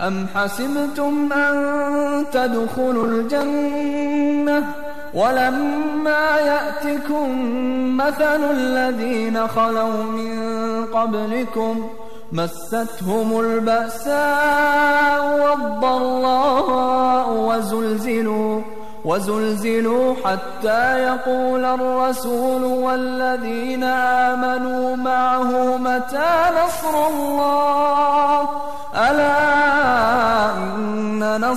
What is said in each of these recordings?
أم حسبتم أن تدخلوا الجنة ولما يأتكم مثل الذين خلوا من قبلكم مستهم البأساء والضراء وزلزلوا وزلزلوا حتى يقول الرسول والذين آمنوا معه متى نصر الله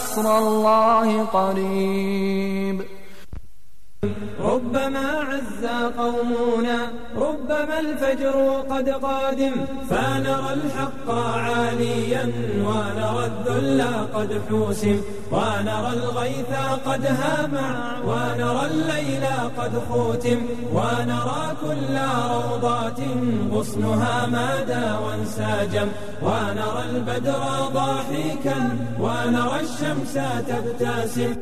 نصر الله قريب ربما عز قومنا، ربما الفجر قد قادم. فنرى الحق عاليا ونرى الذل قد حوسم. ونرى الغيث قد هامع ونرى الليل قد خوتم. ونرى كل روضات غصنها مادى وانساجم. ونرى البدر ضاحكا ونرى الشمس تبتسم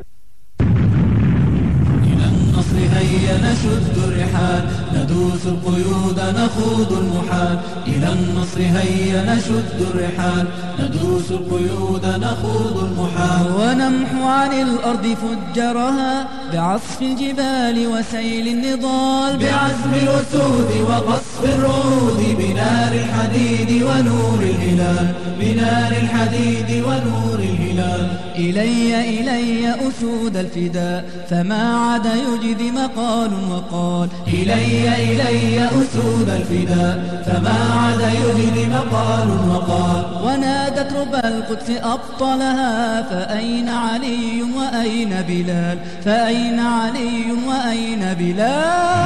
هيا نشد الرحال ندوس القيود نخوض المحال. إلى النصر هيا نشد الرحال ندوس القيود نخوض المحال. ونمحو عن الأرض فجرها بعصف الجبال وسيل النضال. بعزم الأسود وقصف الرعود بنار الحديد ونور الهلال. بنار الحديد ونور الهلال. إلي إلي أسود الفداء، فما عاد يجدي مقال وقال. إلي إلي أسود الفداء، فما عاد يجدي مقال وقال. ونادت ربى القدس أبطلها، فأين علي وأين بلال؟ فأين علي وأين بلال؟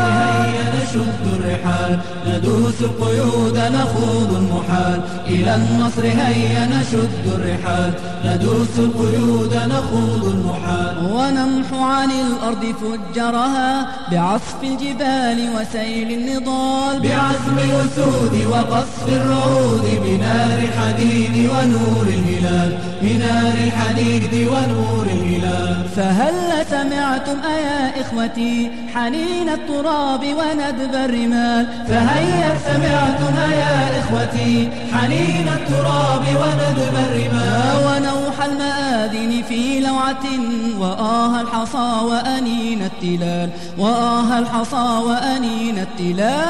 هيا نشد الرحال، ندوس القيود نخوض المحال. إلى النصر هيا نشد الرحال، ندوس القيود نخوض المحال. ونمحو عن الأرض فجرها بعصف الجبال وسيل النضال. بعزم الأسود وقصف الرعود بنار الحديد ونور الهلال. بنار الحديد ونور الهلال. فهل سمعتم أيا إخوتي حنين التراب وندب الرمال؟ فهيا سمعتم يا إخوتي حنين التراب وندب الرمال؟ ونوح المآذن في لوعة وآه الحصى وأنين التلال وآه الحصى وأنين التلال.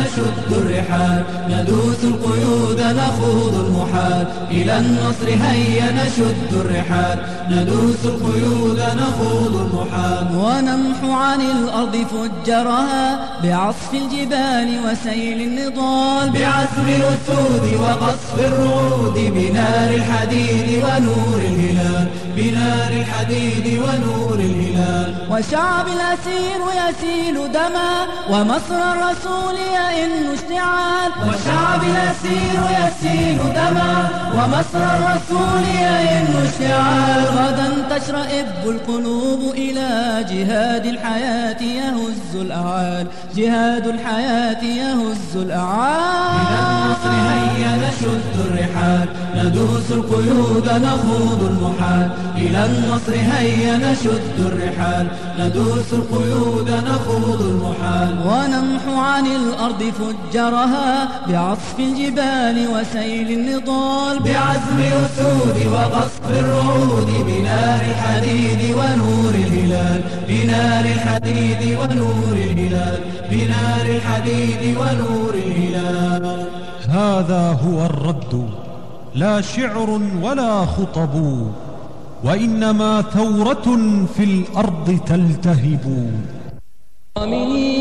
نشد الرحال ندوس القيود نخوض المحال إلى النصر هيا نشد الرحال ندوس القيود نخوض المحال ونمحو عن الأرض فجرها بعصف الجبال وسيل النضال بعزم الأسود وقصف الرعود بنار الحديد ونور الهلال بنار الحديد ونور الهلال. وشعب الأسير يسيل دما ومصر الرسول يئن اشتعال. وشعب الأسير يسيل دما ومصر الرسول يئن اشتعال. غدا تشرئب القلوب إلى جهاد الحياة يهز الأعال. جهاد الحياة يهز الأعال. إلى النصر هيا نشد الرحال. ندوس القيود نخوض المحال. إلى النصر هيا نشد الرحال ندوس القيود نخوض المحال. ونمحو عن الأرض فجرها بعصف الجبال وسيل النضال. بعزم الأسود وقصف الرعود بنار الحديد ونور الهلال. بنار الحديد ونور الهلال بنار الحديد ونور الهلال. هذا هو الرد لا شعر ولا خطب. وإنما ثورة في الأرض تلتهب